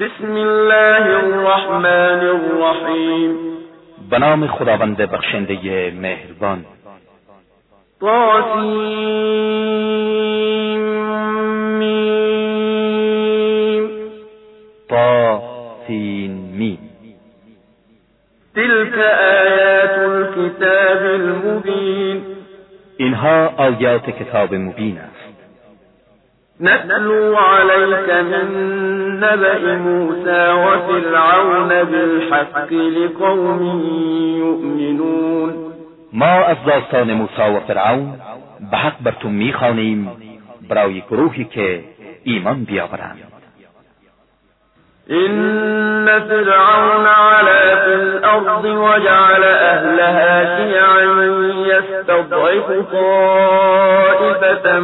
بسم الله الرحمن الرحیم به نام خداوند بخشنده مهربان. طاسیم. میم تلك آیات الكتاب المبین. اینها آیات کتاب مبین است. نتلو عليك من نبأ موسى وفرعون بالحق لقوم يؤمنون. ما از داستان موسی و فرعون به حق بر تو می‌خوانیم برای گروهی که ایمان بیاورند. إن فرعون علا في الأرض وجعل أهلها شيعا يستضعف طائفة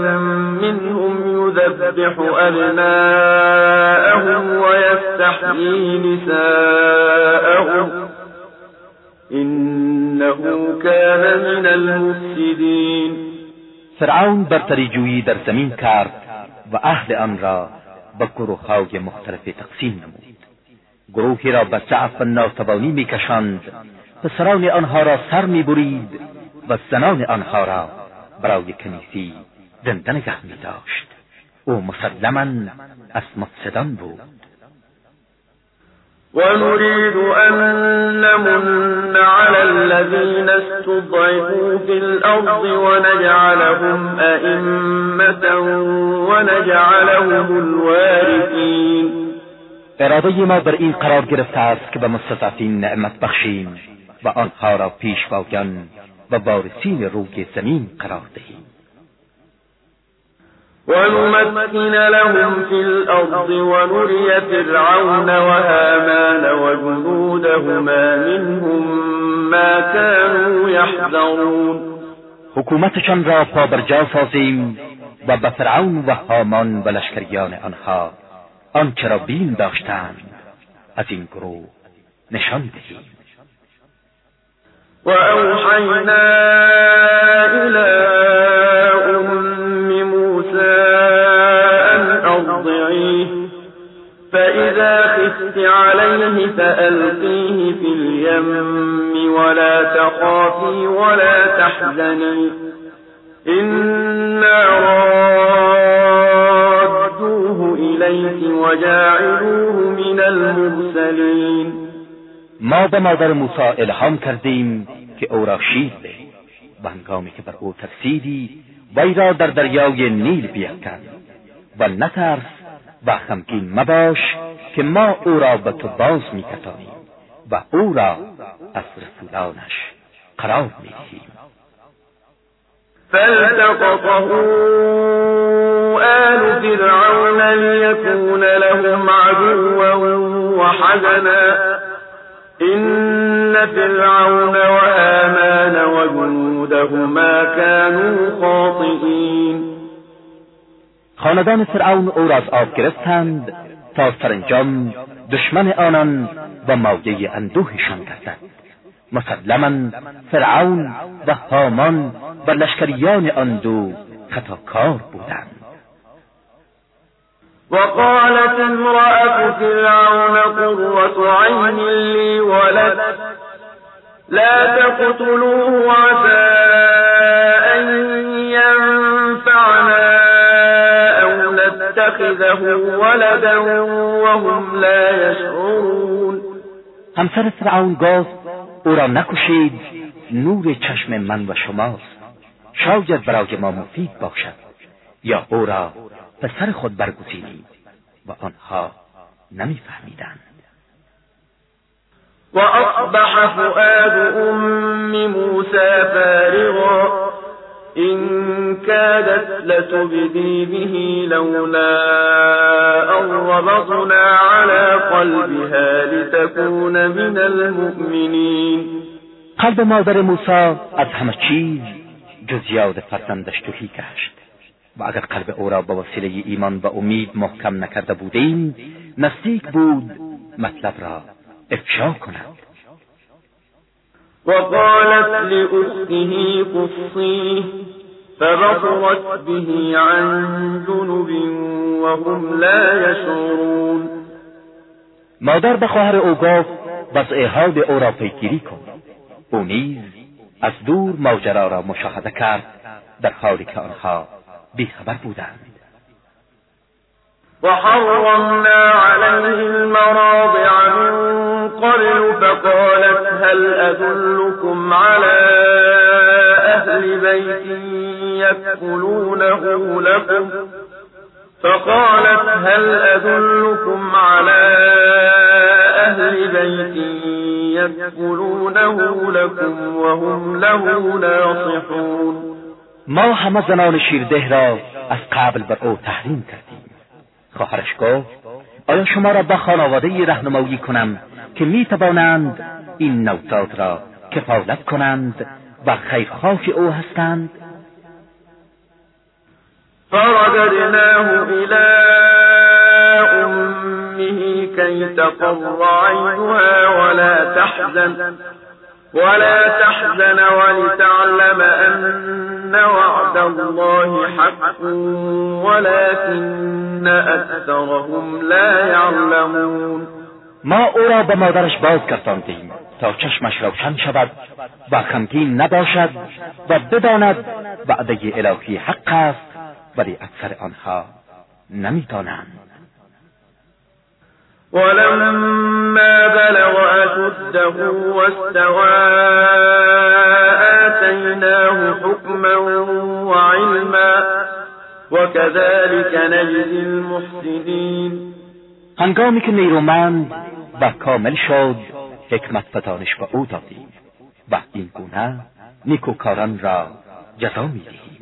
منهم يذبح أبناءهم ويستحيي نساءهم إنه كان من المفسدين. فرعون برتری جویی در زمین کرد و أهل آن به گروههای مختلف تقسیم نمود. گروهی را به ضعف و ناتوانی میکشاند پسران آنها را سر می‌برید و زنان آنها را برای کنیسی زنده نگه میداشت. او مسلما از مفسدان بود. ونريد أن نمن على الذين استضعفوا في الأرض ونجعلهم أئمة ونجعلهم الوارثين. اراده ما بر این قرار گرفته است که به مستضعفین نعمت بخشیم و آنها را پیشواگان و وارثین روی زمین قرار دهیم. ونمكن لهم في الأرض ونري فرعون وهامان وجنودهما منهم ما كانوا يحذرون. حکومتشان را پابرجا سازیم و به فرعون و هامان و لشکریان آنها آنچه را بین داشتند از این گروه نشان دهیم. و اوحینا فإذا خفت عليه فألقيه في اليم ولا تخافي ولا تحزني إنا رادوه إليك وجاعلوه من المرسلين ما به مادر موسی الهام کردیم که او را شیر ده. و هنگامی که بر او ترسیدی وی را در دریای نیل بیفکن. و نترس و خمگین مباش که ما أو را به تو باز میکتانیم و أو را از رسولانش قرار میدهیم. فالتقطه آل فرعون ليكون لهم عدوا وحزنا. إن فرعون وآمان وجنودهما كانوا خاطئين. خاندان فرعون او را از آب گرفتند تا سرانجام دشمن آنان و مایه اندوهشان گردد. مسلما فرعون و هامان و لشکریان آن دو خطاکار بودند. وقالت امرأة فرعون قرة عين لي ولد. لا تقتلوه عسى أن أو نتخذه ولدا وهم لا يشعرون. همسر فرعون گفت او را نکشید نور چشم من و شماست. شاید برای ما مفید باشد. یا او را پسر خود برگزینید و آنها نمیفهمیدند. وأصبح فؤاد أم موسى فارغا. إن كادت لتبدي به لولا أن ربطنا على قلبها لتكون من المؤمنين. قلب مادر موسی از همه چیز جز یاد فرزندش توهی گشت. و اگر قلب او را به وسیله ایمان و امید محکم نکرده بودیم نزدیک بود مطلب را افشا کند. وقالت لأخته قصيه فبصرت به عن جنب وهم لا يشعرون. مادر به خواهر او گفت وضع حال او را پیگیری کن. او نیز از دور ماجرا را مشاهده کرد در حالی که آنها بیخبر بودند. وحرمنا عليه المراضع من قبل فقالت هل أدلكم على أهل بيت يكفلونه لكم؟ فقالت هل أدلكم على أهل بيت يكفلونه لكم وهم له ناصحون؟ ما همه زنان شیرده را از قبل بر أو تحریم کردیم. خواهرش گفت آیا شما را به خانواده رهنمایی کنم که می توانند این نوزاد را کفالت کنند و خیرخواه او هستند؟ فرددناه إلى أمه كي تقر عينها ولا تحزن. ولا تحزن ولتعلم أن وعد الله حق ولكن أكثرهم لا يعلمون. ما او را به مادرش بازگرداندیم تا چشمش روشن شود و خمگین نباشد و بداند وعده الهی حق است ولی اکثر آنها نمی‌دانند. ولما بلغ أشده واستوى آتيناه حكما وعلما وكذلك نجزي المحسنين. هنگامی که نیرومند و کامل شد حکمت فتانش به او دادیم و این گونه نیکوکاران را جزا می‌دهیم.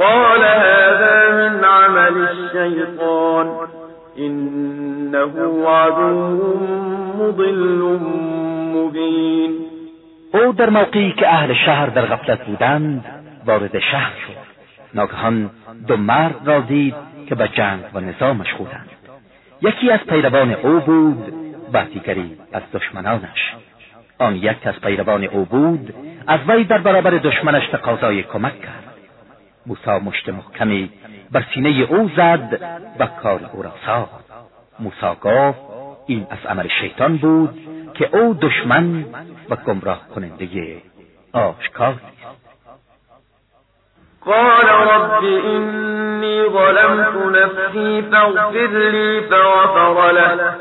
قال هذا من عمل الشيطان. إنه عدو مضل مبين. او در موقعی که اهل شهر در غفلت بودند وارد شهر شد. ناگهان دو مرد را دید که به جنگ و نظام مشغولند. یکی از پیروان او بود و دیگری از دشمنانش. آن یک از پیروان او بود از وی در برابر دشمنش تقاضای کمک کرد. موسی مشت محکمی بر سینه او زد و کار او را ساخت. موسی گفت این از عمل شیطان بود که او دشمن و گمراه کننده آشکار قال رب إني ظلمت نفسي فاغفر لي فغفر له.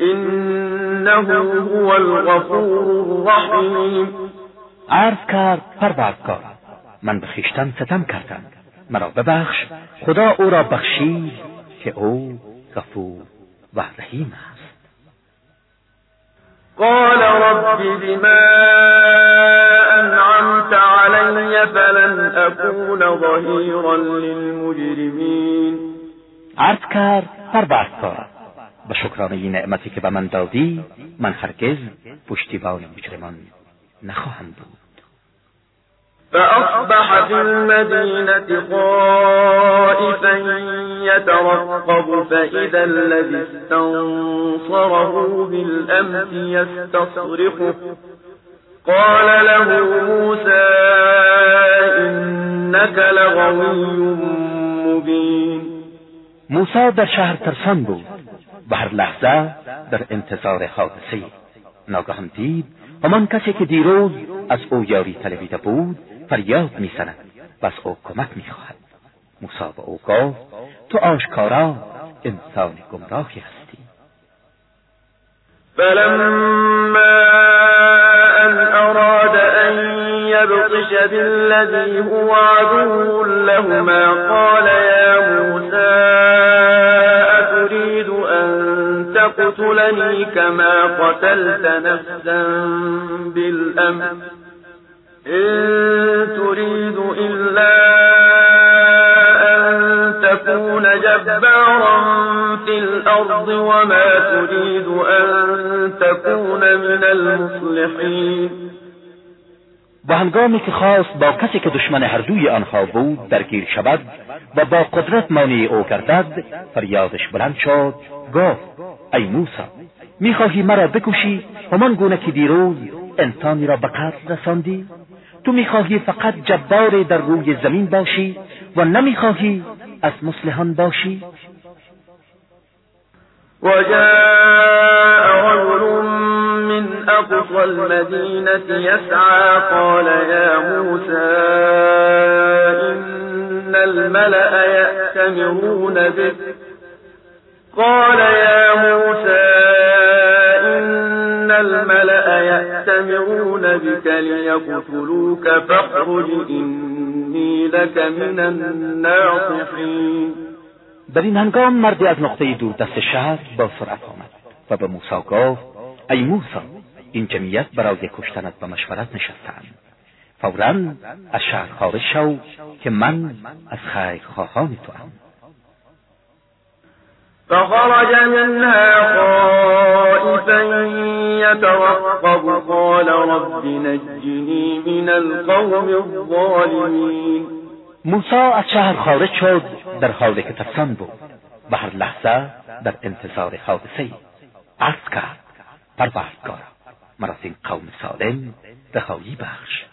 إنه هو الغفور الرحيم عرض کرد پروردگار من به خیشتن ستم کردم. مرا ببخش خدا او را بخشید که او غفور و رحیم است. قال رب بما أنعمت علي فلن أكون ظهيرا للمجرمين. عرض کرد پروردگار به شکرانه نعمتی که به من دادی من هرگز پشتیبان مجرمان نخواهم بود. فأصبح في المدينة خائفا يترقب فإذا الذي استنصره بالأمس يستصرخه. قال له موسى إنك لغوي مبين. موسی در شهر ترسان بود هر لحظه در انتظار حادثه ناگهان دید همان کسی که دیروز از أو یاری طلبیده بود فریاد میزند و از أو کمک میخواهد. موسی به أو گفت تو آشکارا انسان گمراهی هستی. فلما أن أراد أن يبطش بالذي هو عدو لهما قال أتريد أن تقتلني كما قتلت نفسا بالأمر إن تريد إلا أن تكون جبارا في الأرض وما تريد أن تكون من المصلحين. و هنگامی که خواست با کسی که دشمن هر دوی آنها بود درگیر شود و با قدرت مانع او گردد فریادش بلند شد گفت ای موسی می‌خواهی مرا بکشی همان گونه که دیروز انسانی را به قتل رساندی؟ تو می‌خواهی فقط جبار در روی زمین باشی و نمی‌خواهی از مسلحان باشی؟ وجاء رجل من أقصى المدينة يسعى قال يا موسى إن الملأ يأتمرون بك قال يا موسى الملأ يأتمرون بك ليقتلوك فاخرج إني لك من الناصحين. در این هنگام مردی از نقطه دور دست شهر با سرعت آمد و به موسی گفت ای موسی این جمعیت برای کشتنت به مشورت نشستند فورا از شهر خارج شو که من از خیرخواهان تو هم فخرج منها خائفا يترقب قال رب نجني من القوم الظالمين. موسی از شهر خارج شد در حالی که ترسان بود. و هر لحظه در انتظار حادثه عرض کرد پروردگارا مرا از این قوم سالم رهایی بخش.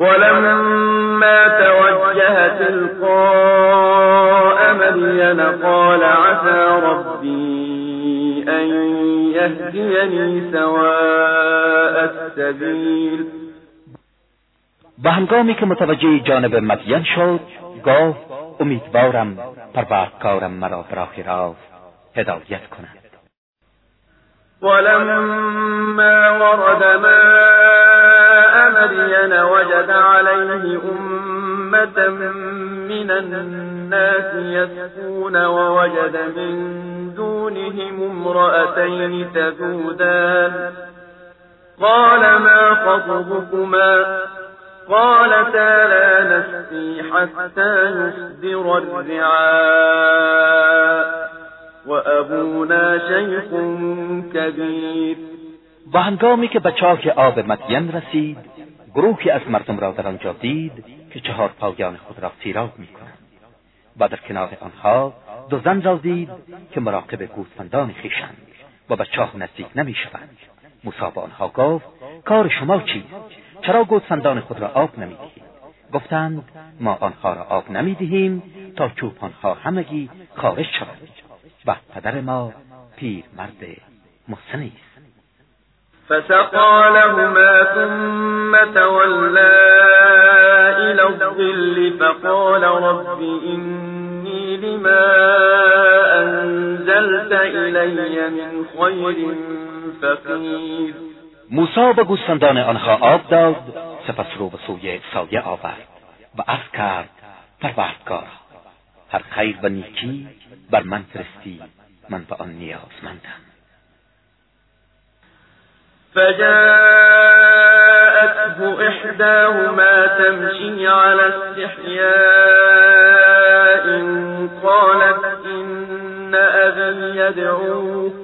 ولما توجه تلقاء مدين قال عسى ربي أن يهديني سواء السبيل. و هنگامی که متوجه جانب مدین شد گفت امیدوارم پروردگارم مرا به راه راست هدایت کند. ولما ورد ماء مدين وجد عليه أمة من الناس يسكون ووجد من دونهم امرأتين تذودان. قال ما خطبكما؟ قالتا لا نسقي حتى يصدر الرعاء. وأبونا شيخ كبير. و هنگامی که به چاک آب مدین رسید گروهی از مردم را در آنجا دید که چهار پایان خود را سیراب می کنند و در کنار آنها دو زن را دید که مراقب گوسفندان خویشند و به چاه نزدیک نمی شوند موسی به آنها گفت کار شما چیست چرا گوسفندان خود را آب نمی‌دهید؟ گفتند ما آنها را آب نمی‌دهیم تا چوپانها همگی خارج شوند. و پدر ما پیر مرد محسنی است. فسقى لهما ثم تولى إلى الظل فقال رب إني لما أنزلت إلي من خير فقير. موسی به گوسفندان آنها آب داد سپس رو به سوی سایه آورد و عرض کرد پروردگار هر خیر و نیکی بر من فرستی من به آن نیازمندم. فجاءته إحداهما تمشي على استحياء قالت إن أبي يدعوك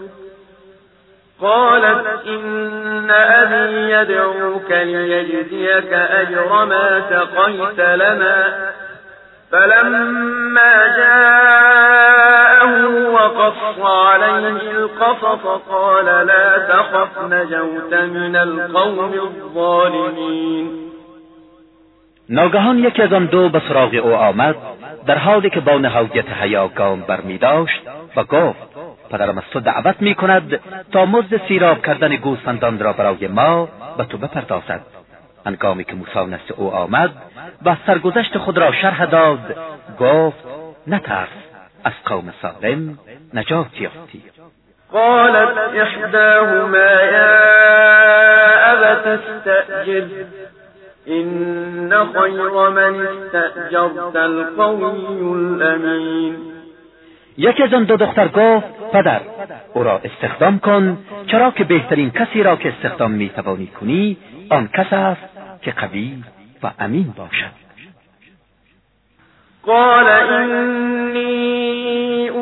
قالت إن أبي يدعوك ليجزيك أجر ما سقيت لنا فلما جاءه وقص عليه القصص قال لا تخف نجوت من القوم الظالمين. ناگهان یکی از آن دو به سراغ او آمد در حالی که با نهایت حیا گام برمی داشت و گفت پدرم از تو دعوت می کند تا مزد سیراب کردن گوسفندان را برای ما به تو بپردازد. هنگامی که موسی نست او آمد و سرگذشت خود را شرح داد گفت نترس. از قوم سالم نجات یافتی. قالت احداهما یا ابت استأجر. این خیر من استأجرت القوی الامین یکی از آن دو دختر گفت پدر او را استخدام کن چرا که بهترین کسی را که استخدام می توانی کنی آن کس است که قوی و امین باشد. قال اینی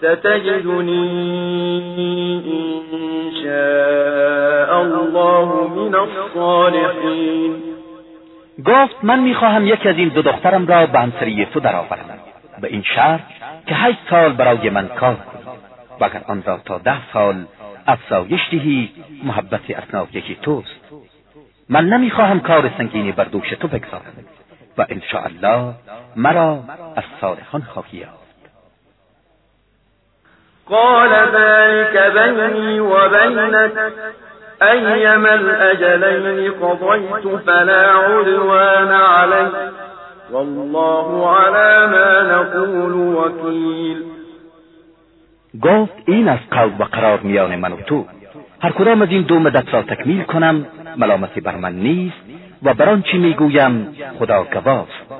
ستجدني إن شاء الله من الصالحين. گفت من می‌خواهم یکی از این دو دخترم را به همسری تو درآورم. به این شرط که هشت سال برای من کار کنی و اگر آن را تا ده سال افزایش دهی محبت اسناف یکی توست. من نمی‌خواهم کار سنگینی بر دوش تو بگذارم. و الله مرا از صالحان خواهی یافت. قال ذلك بيني وبينك. أيما الأجلين قضيت فلا عدوان علي. والله على ما نقول وكيل. گفت این از قول و قرار میان من و تو. هر کدام از این دو مدت را تکمیل کنم ملامتی بر من نیست و بر آنچه می‌گویم خدا گواست.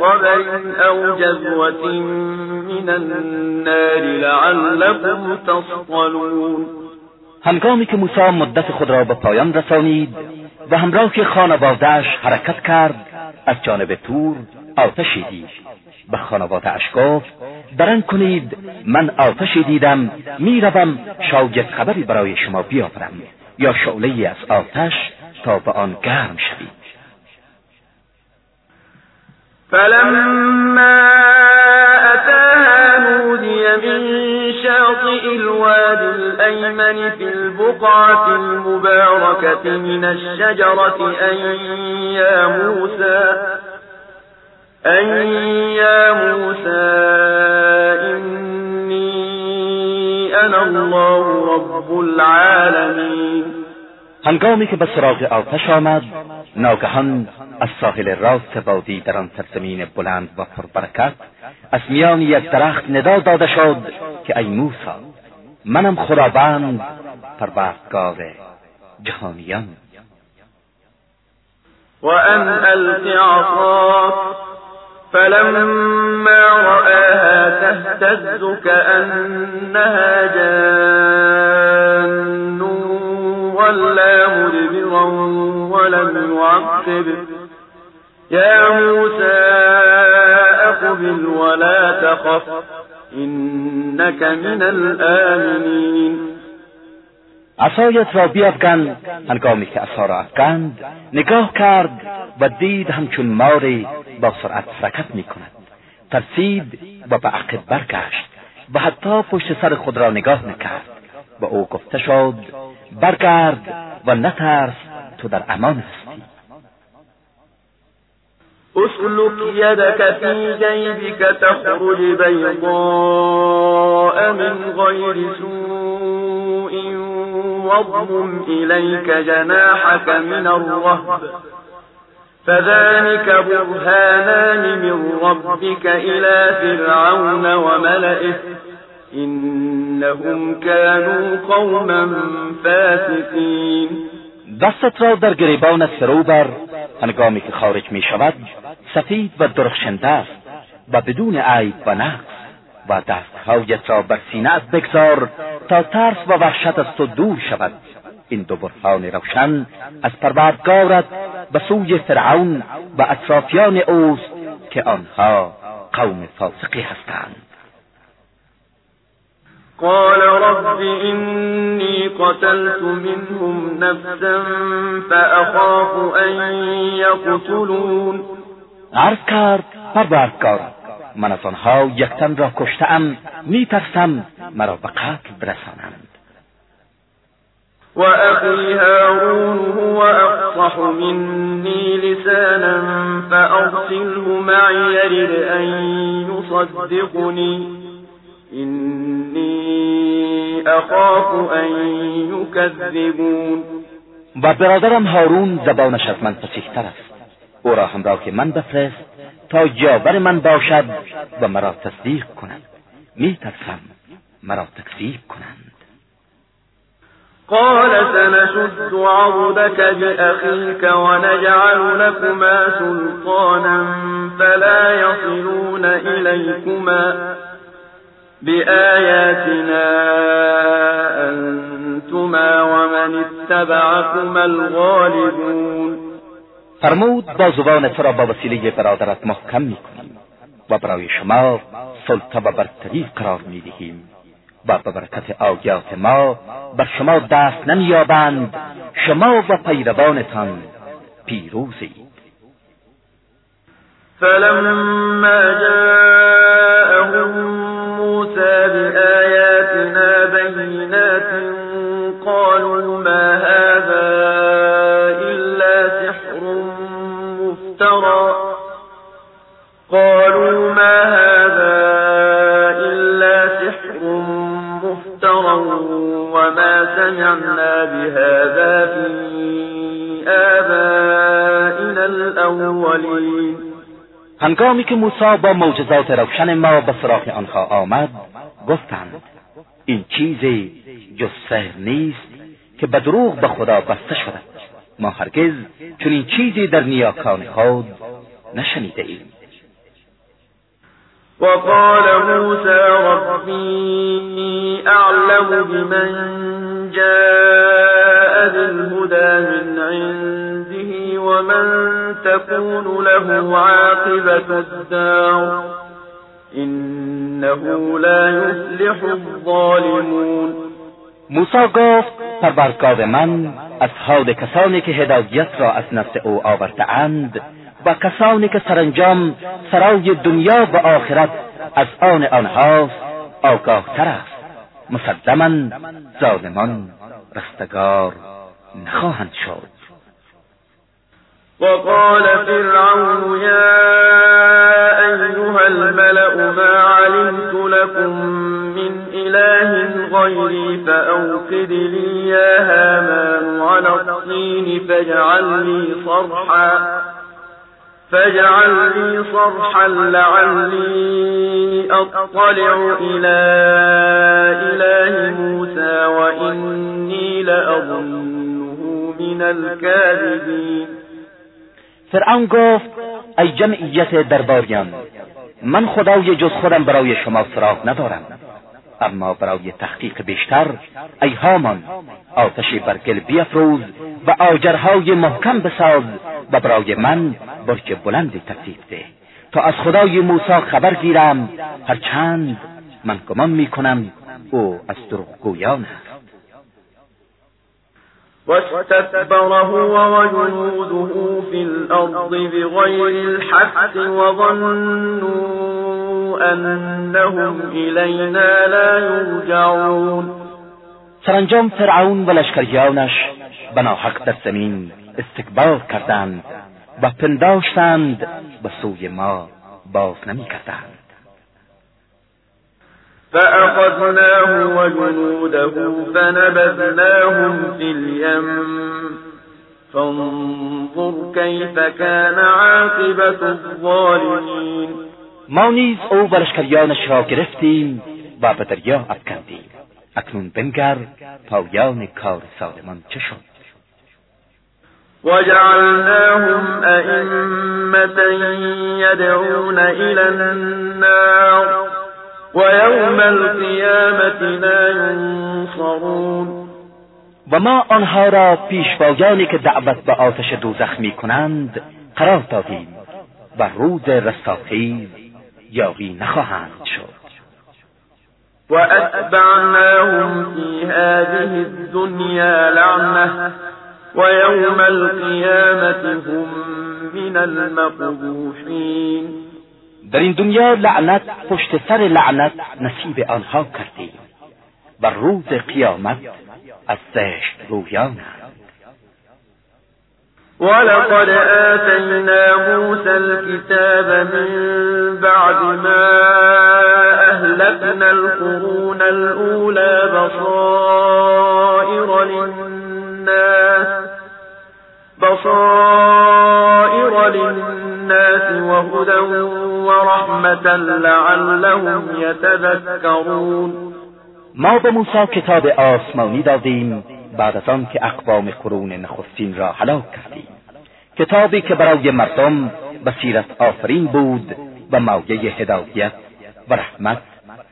بخبر أو جذوة من النار لعلكم تصطلون هنگامی که موسی مدت خود را به پایان رسانید و همراه خانوادهش حرکت کرد از جانب تور آتشی دید. به خانوادهاش گفت درن کنید من آتشی دیدم می‌روم شاید خبری برای شما بیاورم یا شعله از آتش تا به آن گرم شوید. فلما أتاها نودي من شاطئ الواد الأيمن في البقعة المباركة من الشجرة أن يا موسى أن يا موسى إني أنا الله رب العالمين هنگامی که به سراغ آتش آمد ناگهان از ساحل راست وادی در آن سرزمین بلند و پربرکت از میان یک درخت ندا داده شد که ای موسی منم خداوند پروردگار جهانیان. وأن ألق عصاك فلما رآها تهتز كأنها جان ولا مدبرا ولم يعقب. يا موسى أقبل ولا تخف إنك من الآمنين. عصایت را بیافکن هنگامی که عصا را افکند نگاه کرد و دید همچون ماری با سرعت حرکت می کند ترسید و به عقب برگشت و حتی پشت سر خود را نگاه نکرد و او گفته شد برگرد و نترس تو در امان هستی. أسلك يدك في جيبك تخرج بيضاء من غير سوء واضمم إليك جناحك من الرهب. فذلك برهانان من ربك إلى فرعون وملئه. إنهم كانوا قوما فاسقين. دستت را در گریبانت فرو بر هنگامی که خارج می شود سفید و درخشنده است و بدون عیب و نقص و دستهایت را بر سینه بگذار تا ترس و وحشت از تو دور شود. این دو برهان روشن از پروردگارت به سوی فرعون و اطرافیان اوست که آنها قوم فاسقی هستند. قال رب إني قتلت منهم نفسا فأخاف أن يقتلون. عرض کرد پروردگار من از آنها یکتن را کشتم میترسم مرا به قتل برسانند. وأخي هارون هو أفصح مني لسانا فأرسله معي يرد أن يصدقني. إني أخاف أن يكذبون. و برادرم هارون زبانش از من فسیحتر است. او را همراه من بفرست تا یاور من باشد و مرا تصدیق کند. میترسم مرا تکذیب کنند. قال سنشد عضدك بأخيك ونجعل لكما سلطانا فلا يصلون إليكما. بآياتنا أنتما ومن اتبعكما الغالبون. فرمود با زبان تو را با وسیله برادرت محکم می‌کنیم و برای شما سلطه و برتری قرار می‌دهیم و به برکت آیات ما بر شما دست نمییابند. شما و پیروانتان پیروزید. فلما جاءهم سمعنا بهذا في آبائنا الأولين هنگامی که موسی با معجزات روشن ما به سراغ آنها آمد گفتند این چیزی جز سحر نیست که به دروغ به خدا بسته شده ما هرگز چنین چیزی در نیاکان خود نشنیده ایم. وقال موسى ربي أعلم بمن جاء بالهدى من عنده ومن تكون له عاقبة الدار إنه لا يفلح الظالمون. موسی گفت پروردگار من از حال کسانی که هدایت را از نفس أو آورده اند و کسانی که سرانجام سرای دنیا و آخرت از آن آنهاست آگاه تر است. مسلما ظالمان رستگار نخواهند شد. وقال فرعون يا أيها الملأ ما علمت لكم من إله غيري فأوقد لي يا هامان على الطين فاجعل صرحا. فاجعل لي صرحا لعلي أطلع إلى إله موسى وإني لأظنه من الكاذبين. فرعون گفت ای جمعیت درباریان من خدای جز خودم برای شما سراغ ندارم. اما برای تحقیق بیشتر ای هامان آتشی بر گل بیافروز و آجرهای محکم بساز و برای من برج بلندی ترتیب ده. تا از خدای موسی خبر گیرم هرچند من گمان می‌کنم او از دروغگویان است. واستكبر هو وجنوده في الأرض بغير الحق وظنوا أنهم إلينا لا يرجعون. سرانجام فرعون و لشکریانش بناحق در زمین استکبار کردند و پنداشتند به سوی ما باز نمی کردند فأخذناه وجنوده فنبذناهم في اليم. فانظر كيف كان عاقبة الظالمين. ما نیز او و لشکریانش را گرفتیم و به دریا افکندیم. اکنون بنگر پایان کار سالمان چه شد؟ وجعلناهم أئمة يدعون إلى النار ويوم القيامة لا ينصرون. و ما آنها را پیشوایانی که دعوت به آتش دوزخ می کنند قرار دادیم و روز رستاخیز یاری نخواهند شد. وأتبعناهم في هذه الدنيا لعنة ويوم القيامة هم من المقبوحين. در این دنیا لعنت پشت سر لعنت نصیب آنها کردیم و روز قیامت از زشت رویانند. ولقد آتينا موسى الكتاب من بعد ما أهلكنا القرون الأولى بصائر للناس بصائر للناس وهدى ورحمة لعلهم يتذكرون. ما به موسی کتاب آسمانی دادیم بعد از آن که اقوام قرون نخستین را هلاک کردیم. کتابی که برای مردم بصیرت آفرین بود و موجه هدایت و رحمت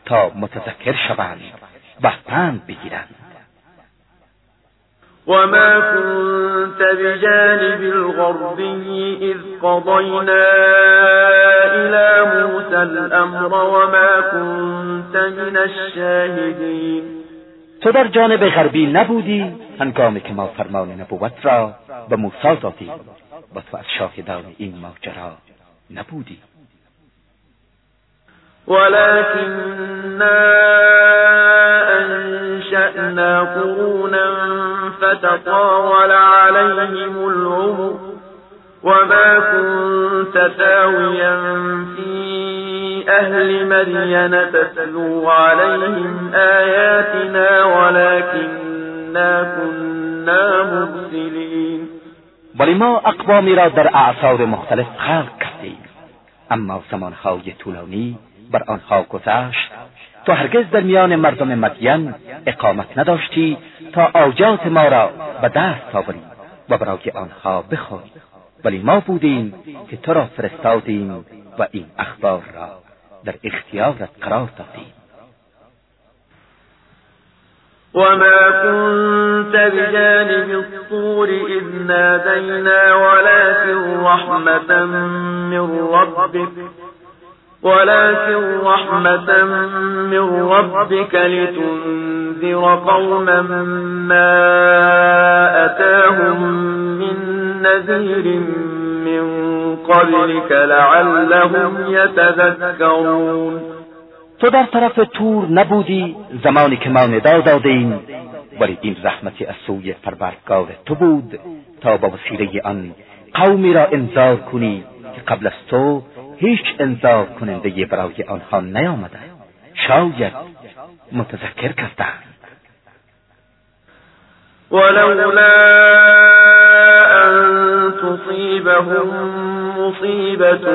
تا متذکر شوند. و پند بگیرند. وما كنت بجانب الغربي إذ قضينا إلى موسى الأمر وما كنت من الشاهدين. تو در جانب غربی نبودی هنگامی که ما فرمان نبوت را به موسی دادیم. و تو از شاهدان این ماجرا نبودی. ولكننا أنشأنا قرونا فتطاول عليهم العمر وما كنت ثاويا في أهل مدين تتلو عليهم آياتنا ولكننا كنا مرسلين ولی ما اقوامی را در اعصار مختلف خلق کردیم اما زمانهای طولانی بر آنها گذشت تو هرگز در میان مردم مدین اقامت نداشتی تا آجات ما را به دست آوری و برای آنها بخوری. ولی ما بودیم که تو را فرستادیم و این اخبار را در اختیارت قرار دادیم. وما كنت بجانب الطور إذ نادينا ولكن رحمة من ربك ولكن رحمة من ربك لتنذر قوما ما أتاهم من نذير من قبلك لعلهم يتذكرون. تو در طرف تور نبودی زمانی که ما ندا دادیم. ولی این رحمتی از سوی پروردگار تو بود تا با وسیله آن قومی را انذار کنی که قبل از تو هیچ انذار کننده برای آنها نیامده. شاید متذکر کردند. ولولا ان تصيبهم مصيبة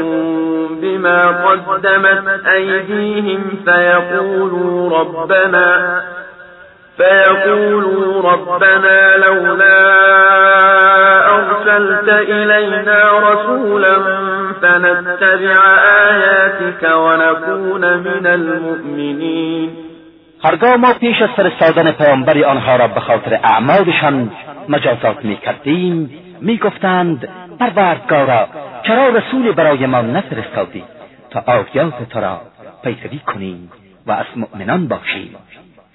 بما قدمت أيديهم فيقولوا ربنا فيقولوا ربنا لولا أرسلت إلينا رسولا فنتبع آياتك ونكون من المؤمنين. هرگاه ما پیش از فرستادن پیامبری آنها را به خاطر اعمالشان مجازات می کردیم می گفتند پروردگارا چرا رسول برای ما نفرستادی؟ تا آیات تو را پیروی کنیم و از مؤمنان باشیم.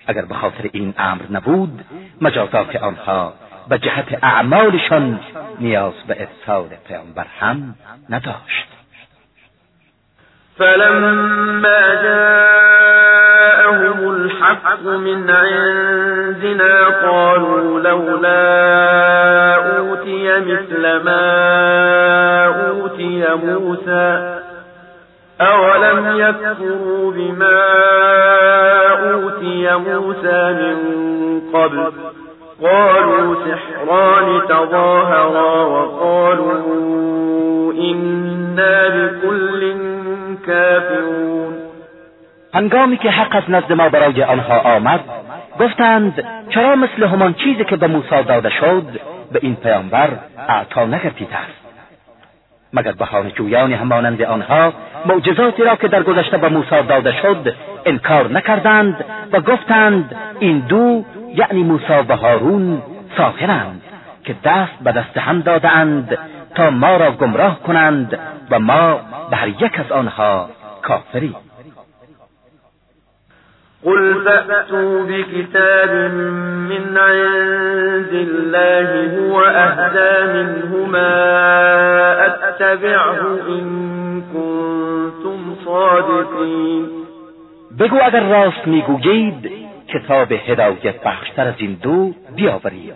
اگر به خاطر این امر نبود مجازات آنها به جهت اعمالشان نیاز به ارسال پیامبر هم نداشت. فلما جاءهم الحق من عندنا قالوا لولا أوتي مثل ما أوتي موسى أولم يكفروا بما أوتي موسى من قبل؟ قالوا سحران تظاهرا وقالوا إنا بكل كافرون هنگامی که حق از نزد ما برای آنها آمد گفتند چرا مثل همان چیزی که به موسی داده شد به این پیامبر اعطا نگردیده است مگر بهانه جویان همانند آنها معجزاتی را که در گذشته به موسی داده شد انکار نکردند و گفتند این دو یعنی موسی و هارون ساخرند که دست به دست هم دادند تا ما را گمراه کنند و ما به هر یک از آنها کافری. قل فأتوا بكتاب من عند الله هو أهدى منهما أتبعه إن كنتم صادقين. بگو اگر راست میگویید کتاب هدایت بخشتر از این دو بیاورید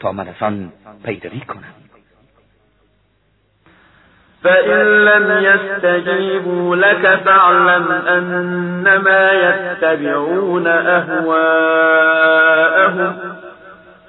تا من از آن پیروی کنم. فإن لم يستجيبوا لك فاعلم أنما يتبعون أهواءهم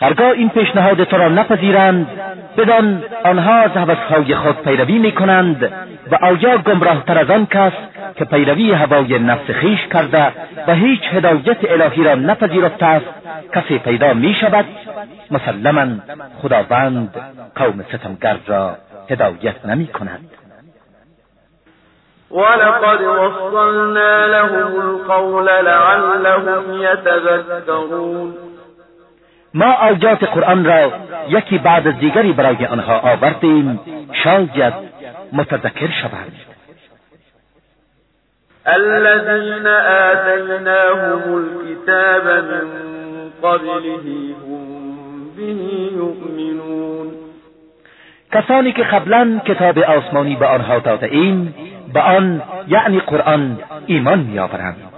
هرگاه این پیشنهاد تو را نپذیرند بدان آنها از هوسهای خود پیروی می کنند و آیا گمراهتر از آن کس که پیروی هوای نفس خیش کرده و هیچ هدایت الهی را نپذیرفته است کسی پیدا می شود مسلما خداوند قوم ستمگر را هدایت نمی کند ولقد وصلنا لهم القول لعلهم يتذكرون. ما آیات قرآن را یکی بعد از دیگری برای آنها آوردیم شاید متذکر شوند. الذين آتيناهم الكتاب من قبله هم به يؤمنون. کسانی که قبلا کتاب آسمانی به آنها داده ایم به آن یعنی قرآن ایمان میآورند.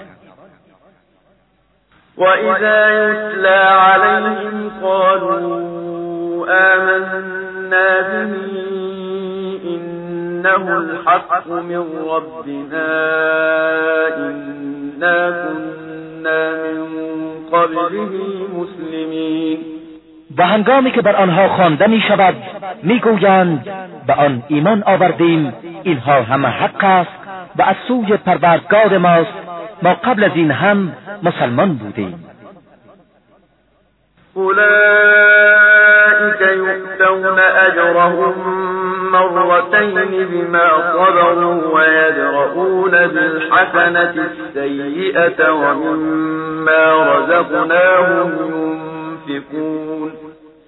وإذا يتلى عليهم قالوا آمنا به إنه الحق من ربنا إنا كنا من قبله مسلمين و هنگامی که بر آنها خوانده می شود می‌گویند به آن ایمان آوردیم اینها همه حق است و از سوی پروردگار ماست ما قبل از این هم مسلمان بودیم. أولئك يؤتون أجرهم مرتين بما صبروا ويدرؤون بالحسنة السيئة ومما رزقناهم ينفقون.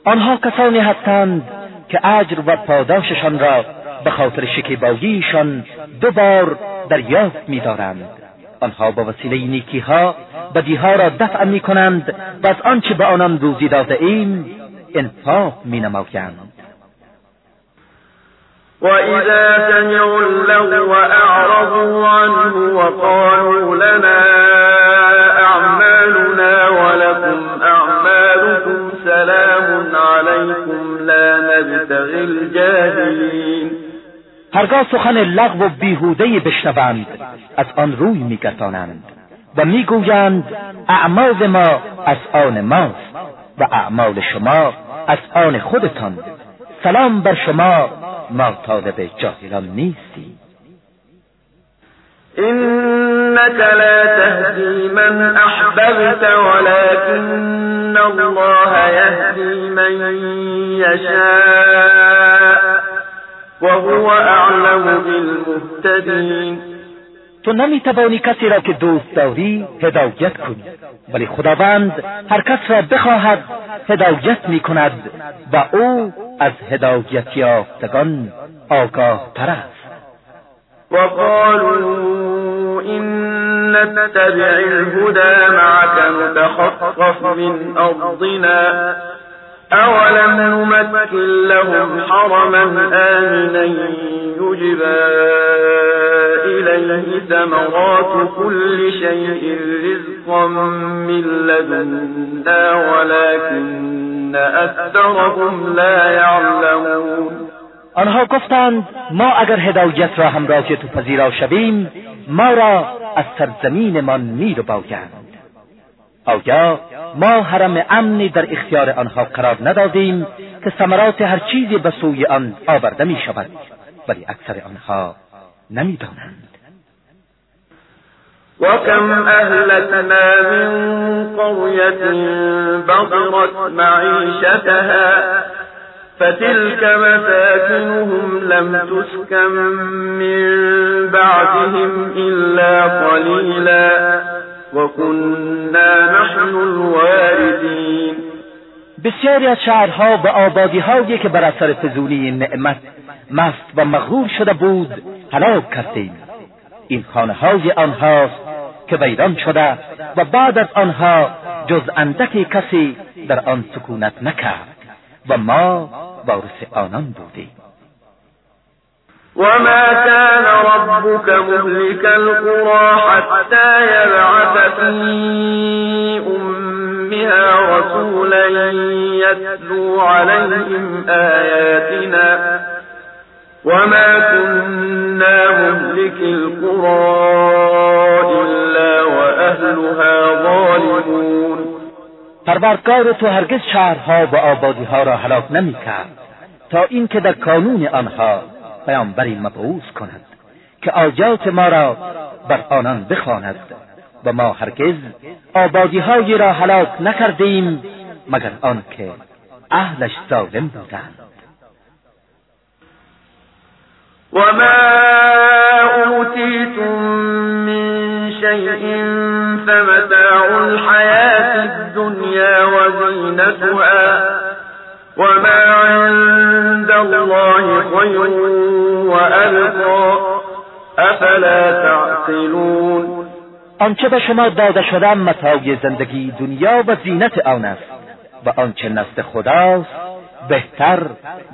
آنها کسانی هستند که اجر و پاداششان را به خاطر شکیباییشان دو بار دریافت می‌دارند. آنها با وسیله نیکی ها بدیها را دفع می کنند و از آنچه به آنان روزی داده ایم انفاق می نمایند وإذا سمعوا اللغو أعرضوا عنه وقالوا لنا أعمالنا ولكم أعمالكم سلام عليكم لا نبتغي الجاهلين هرگاه سخن لغو و بیهوده بشنوند از آن روی میگردانند و می‌گویند اعمال ما از آن ماست و اعمال شما از آن خودتان. سلام بر شما ما طالب جاهلان نیستیم. إنك لا تهدي من أحببت ولكن الله يهدي من يشاء. وهو أعلم بالمهتدين. تو نمی‌توانی کسی را که دوست داری هدایت کنی ولی خداوند هر کس را بخواهد هدایت می کند و او از هدایت یافتگان آگاه تر است. وقالوا إن نتبع الهدى معك نتخطف من أرضنا. أولم نمكن لهم حرما آمنا يجبى إليه ثمرات كل شيء رزقا من لدنا ولكن أكثرهم لا يعلمون آنها گفتند ما اگر هدایت را همراه تو پذیرا شویم ما را از سرزمینمان می رو باید آیا ما حرم امنی در اختیار آنها قرار ندادیم که ثمرات هر چیزی به سوی آن آورده می شود ولی اکثر آنها نمی‌دانند. وكم أهلكنا من قرية بطرت معيشتها فتلك مساكنهم لم تسكن من بعدهم إلا قليلا وكنا نحن الوارثين بسیاری از شهرها و آبادیهایی که بر اثر فزونی نعمت مست و مغرور شده بود هلاک کردیم این خانه های آنهاست که ویران شده و بعد از آنها جز اندکی کسی در آن سکونت نکرد و ما وارث آنان بودیم. وما كان ربك مهلك القرى حتى يبعث في أمها رسولا يتلو عليهم آياتنا وما كنا مهلك القرى إلا وأهلها ظالمون. پروردگار تو هرگز شهرها و آبادیها را هلاک نمیکرد تا اینکه در کانون آنها پیامبری مبعوث کند که آیات ما را بر آنان بخواند و ما هرگز آبادیهایی را هلاک نکردیم مگر آنکه اهلش ظالم بودند. وما أوتيتم من شيء فمتاع الحياة الدنيا وزينتها وما عند الله خير وأبقى. أفلا تعقلون؟ آنچه به شما داده شده متاع زندگی دنیا و زینت آن است و آنچه نزد خداست بهتر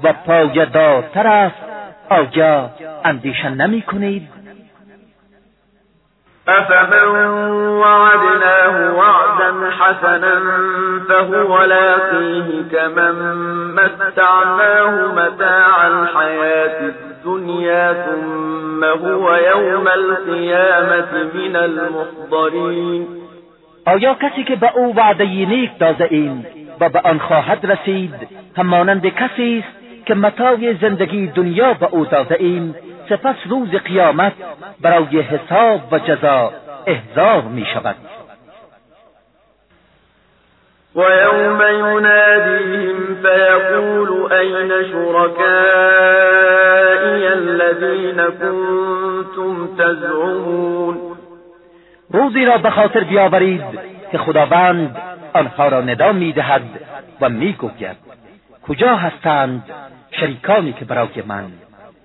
و پایدارتر است. آیا اندیشه نمی کنید؟ أفمن وعدناه وعدا حسنا فهو لاقيه كمن متعناه متاع الحياة الدنيا ثم هو يوم القيامة من المحضرين آیا کسی که به أو وعده نیک داده ایم و به آن خواهد رسید همانند کسی است که متاع زندگی دنیا به أو داده ایم؟ سپس روز قیامت برای حساب و جزا احضار می شود ويوم يناديهم فيقول أين شركائي الذين كنتم تزعمون؟ روزی را به خاطر بیاورید که خداوند آنها را ندا می‌دهد و می‌گوید کجا هستند شریکانی که برای من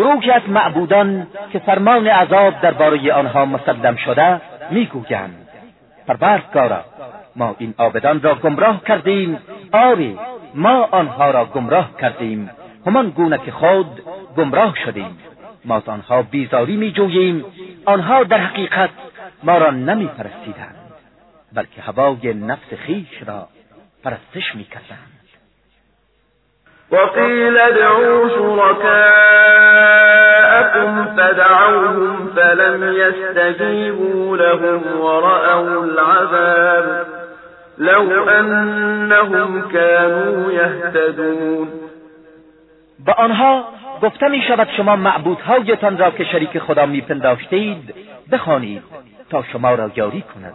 گروهی از معبودان که فرمان عذاب درباره آنها مسلم شده می‌گویند. پروردگارا ما این آبدان را گمراه کردیم. آری ما آنها را گمراه کردیم. همان گونه که خود گمراه شدیم. ما آنها بیزاری میجوییم. آنها در حقیقت ما را نمی پرستیدند بلکه هوای نفس خیش را پرستش می‌کردند. وقيل ادعوا شركاءكم فدعوهم فلم يستجيبوا لهم ورأوا العذاب لو أنهم كانوا يهتدون. به آنها گفته می شود شما معبودهایتان را که شریک خدا میپنداشتید بخوانید تا شما را یاری کند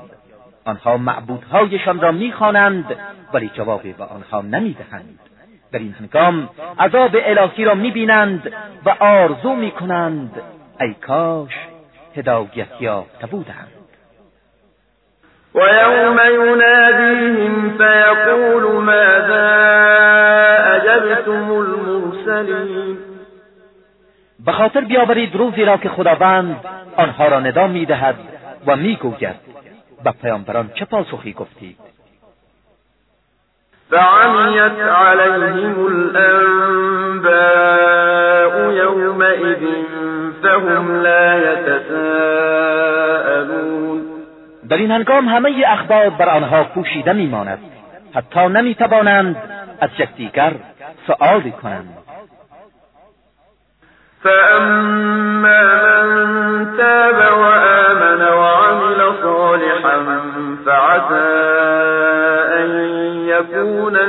آنها معبودهایشان را می‌خوانند ولی جوابی به آنها نمی‌دهند در این هنگام عذاب الهی را می‌بینند و آرزو می‌کنند. ای کاش هدایت یافته بودند. ويوم يناديهم فيقول ماذا أجبتم المرسلين به خاطر بیاورید روزی را که خداوند آنها را ندا می‌دهد و می‌گوید به پیامبران چه پاسخی گفتید؟ فعميت عليهم الأنباء يومئذ فهم لا يتساءلون. در این هنگام همه اخبار بر آنها پوشیده میماند. حتی نمی‌توانند از یکدیگر سؤالی کنند. فأما من تاب وآمن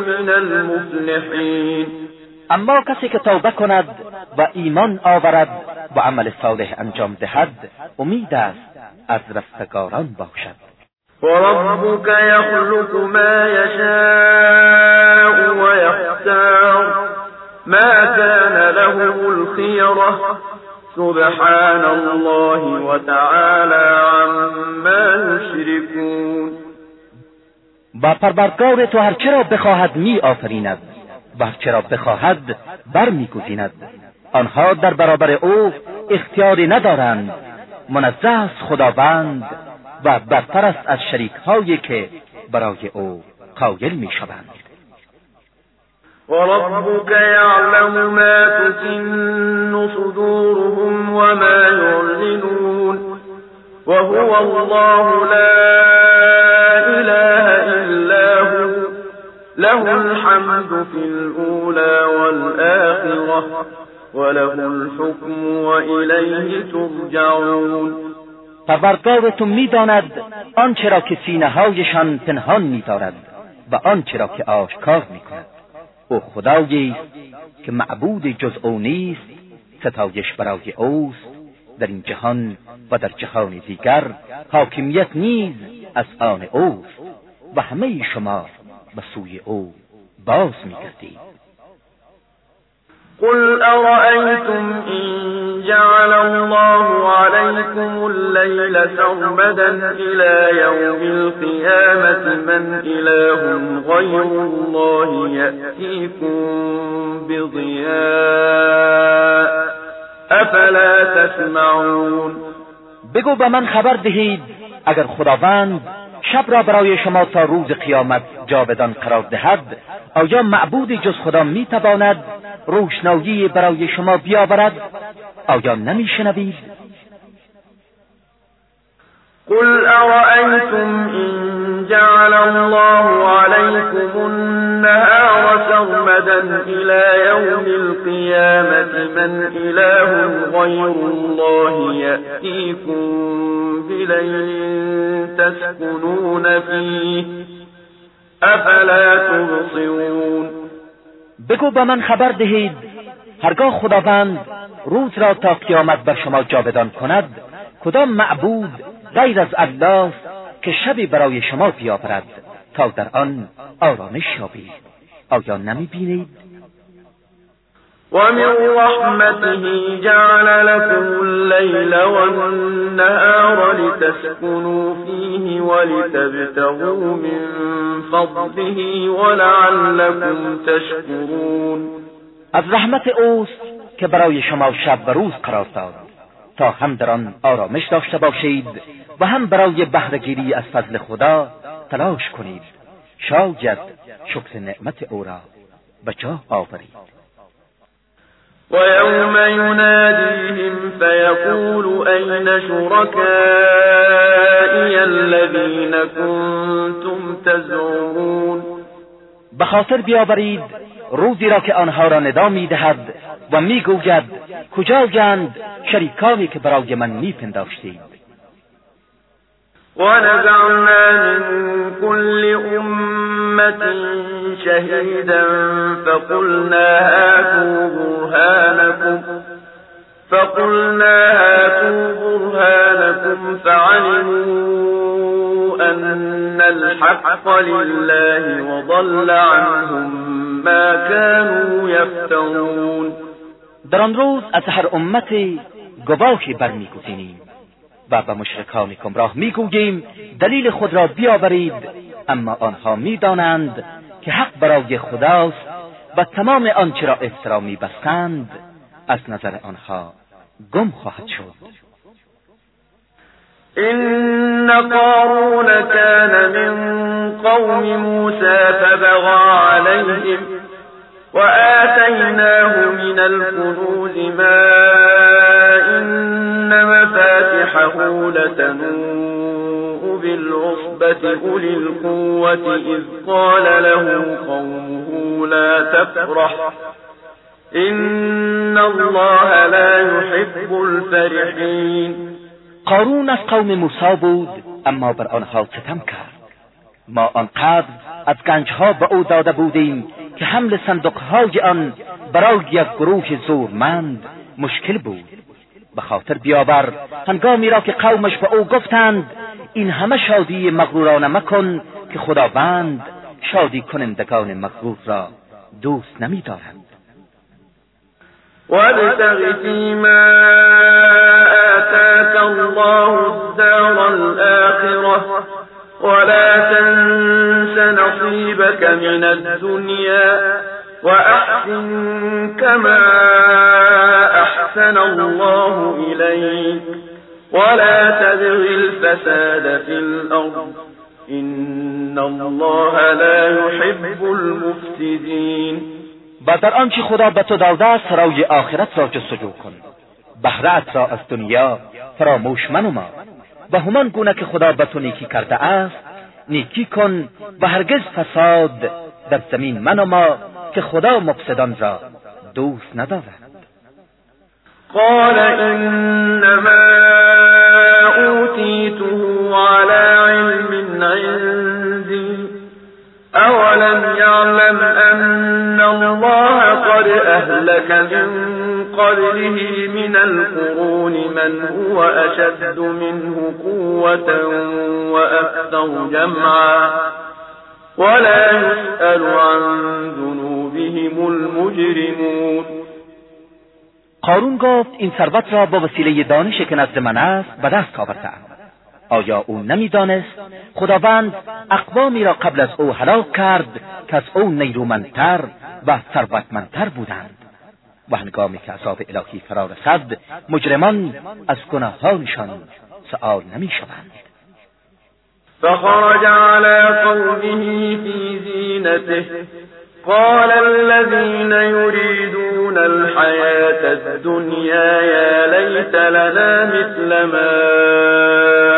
من المفلحين اما کسی که توبه کند و ایمان آورد و عمل صالح انجام دهد امید است از رستگاران باشد. وربك يخلق ما يشاء ويختار ما كان لهم الخيرة سبحان الله وتعالى عما يشركون و پروردگار تو هرچه را بخواهد می آفریند و هرچه را بخواهد بر می آنها در برابر او اختیاری ندارند. منزه است خداوند و برتر است از شریک هایی که برای او قایل می شوند وربك يعلم ما تكن صدورهم وما يعلنون. وهو الله لا إله إلا هو. له الحمد في الأولى والآخرة وله الحكم وإليه ترجعون. پروردگارتون می‌داند آنچه را که سینه هایشان پنهان میدارد و آنچه را که آشکار می‌کند. او خدایی که معبود جز او نیست ستایش برای اوست در این جهان و در جهان دیگر حاکمیت نیز از آن اوست و همه شما به سوی او باز میگردید. قل أرأيتم إن جعل الله عليكم الليل سرمدا إلى يوم القيامة من إله غير الله يأتيكم بضياء أفلا تسمعون؟ بگو به من خبر دهید اگر خداوند شب را برای شما تا روز قیامت جاودان قرار دهد آیا معبودی جز خدا می‌تواند روشنایی برای شما بیاورد؟ آیا نمیشنوید؟ قل أرأيتم إن جعل الله عليكم النهار سرمدا إلى يوم القيامة من إله غير الله يأتيكم بليل تسكنون فيه أفلا تبصرون بگو به من خبر دهید. هرگاه خداوند روز را تا قیامت بر شما جاودان کند کدام معبود غیر از الله که شبی برای شما بیاورد تا در آن آرامش یابید. آیا نمی بینید ومن رحمته جعل لكم الليل والنهار لتسكنوا فيه ولتبتغوا من فضله ولعلكم تشكرون. از رحمت اوست که برای شما شب و روز قرار داد. تا هم در آن آرامش داشته باشید و هم برای بهرهگیری از فضل خدا تلاش کنید. شاید شکر نعمت او را به جا آورید. ويوم يناديهم فيقول أين شركائي الذين كنتم تزعمون به خاطر بیاورید روزی را که آنها را ندا می‌دهد و می‌گوید کجایند شریکانی که برای من میپنداشتید؟ ونزعنا من كل أمة شهيدا فقلنا هاتوا برهانكم فقلنا هاتوا برهانكم فعلموا أن الحق لله وضل عنهم ما كانوا يفترون. در آن روز از هر امتی گواهی برمیگزینیم و به مشرکان گمراه می‌گوییم دلیل خود را بیاورید. اما آنها می‌دانند که حق برای خداست و تمام آنچه را افترا میبستند. از نظر آنها گم خواهد شد. إن قارون كان من قوم موسى فبغى عليهم وآتيناه من الكنوز ما إن مفاتحه لتنوء بالعصبة أولي القوة إذ قال له قومه لا تفرح إن الله لا يحب الفرحين. قارون از قوم موسی بود أما بر آنها ستم کرد ما آنقدر از گنجها به أو داده بودیم که حمل صندوقهای آن برای یک گروه زورمند مشکل بود. به خاطر بیاور هنگامی را که قومش به او گفتند این همه شادی مغرورانه مکن که خداوند شادی کنندگان مغرور را دوست نمیدارد. وابتغ فيما آتاك الله الدار الآخرة. ولا تنس نصيبك من الدنيا وأحسن كما أحسن الله إليك ولا تبغ الفساد في الأرض إن الله لا يحب المفسدين. و در آنچه خدا به تو داده است روی آخرت را جستجو کن. بهرت را از دنیا فراموش منما. و همان گونه که خدا به تو نیکی کرده است نیکی کن و هرگز فساد در زمین منما که خدا مفسدان را دوست ندارد. قال انما اوتیته على علم عندي اولم يعلم ان الله قد اهلك من قبله من القرون من هو اشد منه قوة واكثر جمعا ولا يسأل عن ذنوبهم المجرمون قارون گفت این ثروت را با وسیله دانش که نزد من است به دست آوردهام آیا او نمی‌دانست؟ خداوند اقوامی را قبل از او هلاک کرد که از او نیرومندتر و ثروتمندتر بودند. و هنگامی که عذاب الهی فرا رسد مجرمان از گناهانشان سؤال نمی‌شوند. فخرج على قومه في زينته قال الذين يريدون الحياة الدنيا يا ليت لنا مثل ما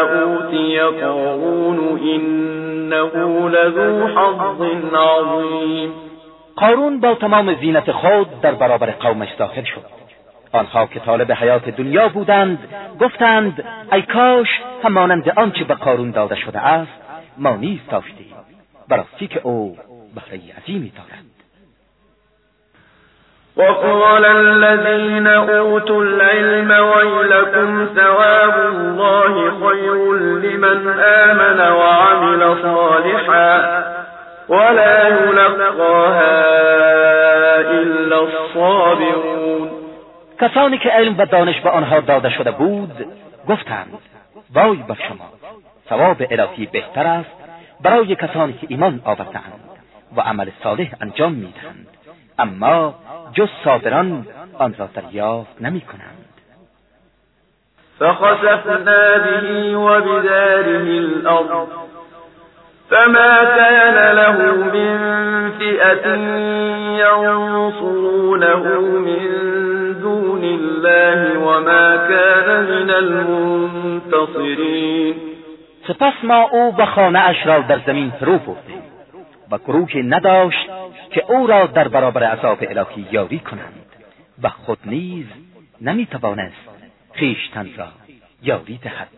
أوتي قارون إنه لذو حظ عظيم. قارون با تمام زینت خود در برابر قومش ظاهر شد. آنها که طالب حیات دنیا بودند گفتند ای کاش همانند آنچه به قارون داده شده است ما نیز داشتیم. براستی که او بهره عظیمی دارد وقال الذين أوتوا العلم ويلكم ثواب الله خير لمن آمن وعمل صالحا. ولا يلقاها إلا الصابرون کسانی که علم و دانش به آنها داده شده بود گفتند وای بر شما ثواب الهی بهتر است برای کسانی که ایمان آوردهاند و عمل صالح انجام می‌دهند. اما جز صابران آن را دریافت نمی کنند فخسفنا به وبداره الارض. فما كان له من فئة ينصرونه من دون الله وما كان من المنتصرین سپس ما او و خانه اش را در زمین فرو بردیم و گروهی نداشت که او را در برابر عذاب الهی یاری کنند و خود نیز نمی‌توانست خویشتن را یاری دهد.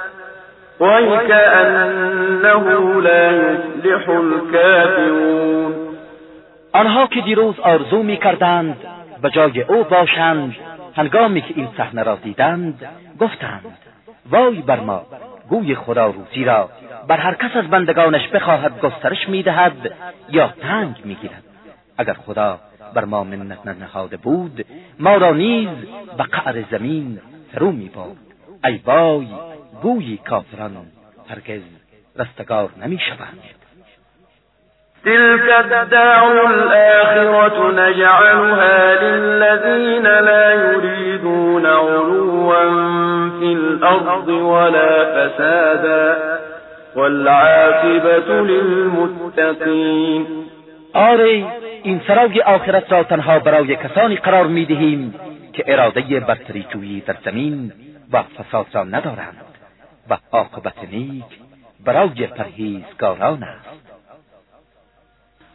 آنها که دیروز آرزو می کردند به جای او باشند هنگامی که این صحنه را دیدند گفتند وای بر ما گوی خدا روزی را بر هر کس از بندگانش بخواهد گسترش می‌دهد یا تنگ می‌گیرد. اگر خدا بر ما منت نهاده بود ما را نیز به قعر زمین فرو می ای وای گویی کافران هرگز رستگار نمی شوند تلك الدار الآخرة نجعلها للذين لا يريدون علوا في الأرض ولا فسادا والعاقبة للمتقين آره این سرای آخرت را تنها برای کسانی قرار می‌دهیم که اراده برتری جویی در زمین و فساد را ندارند. و عاقبت نیک برای پرهیزگاران است.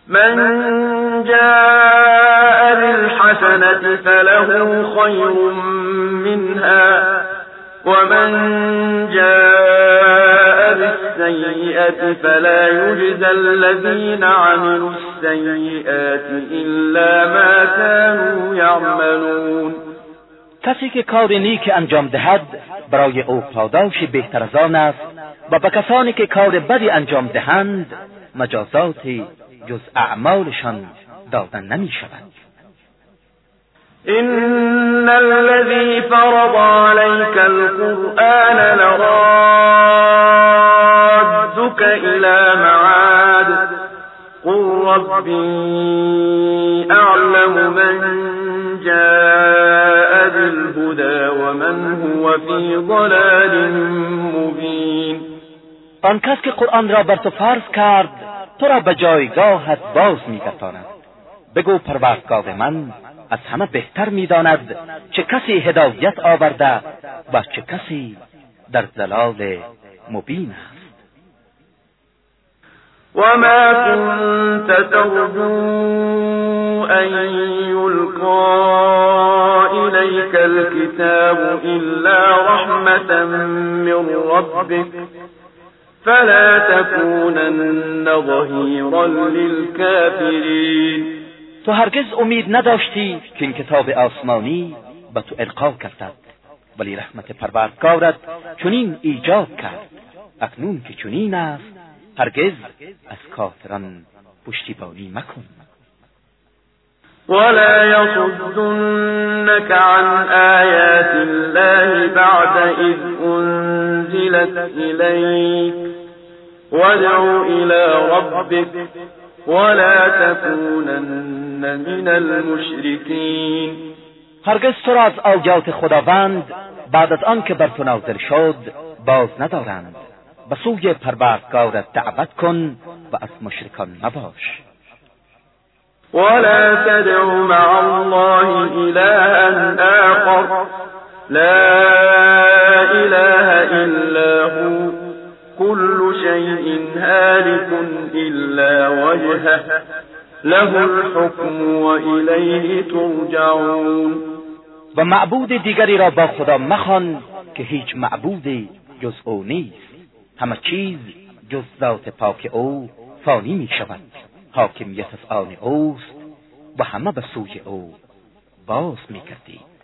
من جاء بالحسنة فله خير منها ومن جاء بالسيئة فلا يجزى الذين عملوا السيئات إلا ما كانوا يعملون. کسی که کار نیک انجام دهد برای او پاداش بهتر از آن است و به کسانی که کار بدی انجام دهند مجازاتی جز اعمالشان دادن نمی شود إن الذي فرض عليك القرآن لرادك إلى معاد قل ربي أعلم من جاء بالهدى ومن هو في ضلال مبين آن کس که قرآن را بر تو فرض کرد تو را به جایگاهت باز میگرداند. بگو پروردگار من از همه بهتر می‌داند چه کسی هدایت آورده و چه کسی در دلال مبین است. وما كنت ترجو أن يلقى إليك الكتاب إلا رحمة من ربك فلا تكونن ظهيرا للكافرين تو هرگز امید نداشتی که این کتاب آسمانی به تو القا کردد ولی رحمت پروردگارت چنین ایجاد کرد. اکنون که چنین است هرگز از کافران پشتیبانی مکن. ولا يصدنك عن آيات الله بعد إذ أنزلت إليك. وادع إلى ربك ولا تكونن من المشركين. هرگز تو را از آیات خداوند بعد از آن که بر تو نازل شد باز ندارند. به سوی پروردگارت دعوت کن و از مشرکان مباش. ولا تدع مع الله إلها آخر. لا إله إلا هو. كل شيء هالك إلا وجهه. له الحكم وإليه ترجعون. و معبود دیگری را با خدا مخوان که هیچ معبودی جز او نیست. همه چیز جز ذات پاک او فانی می شود حاکمیت از آن اوست و همه به سوی او باز می کردید